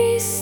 peace.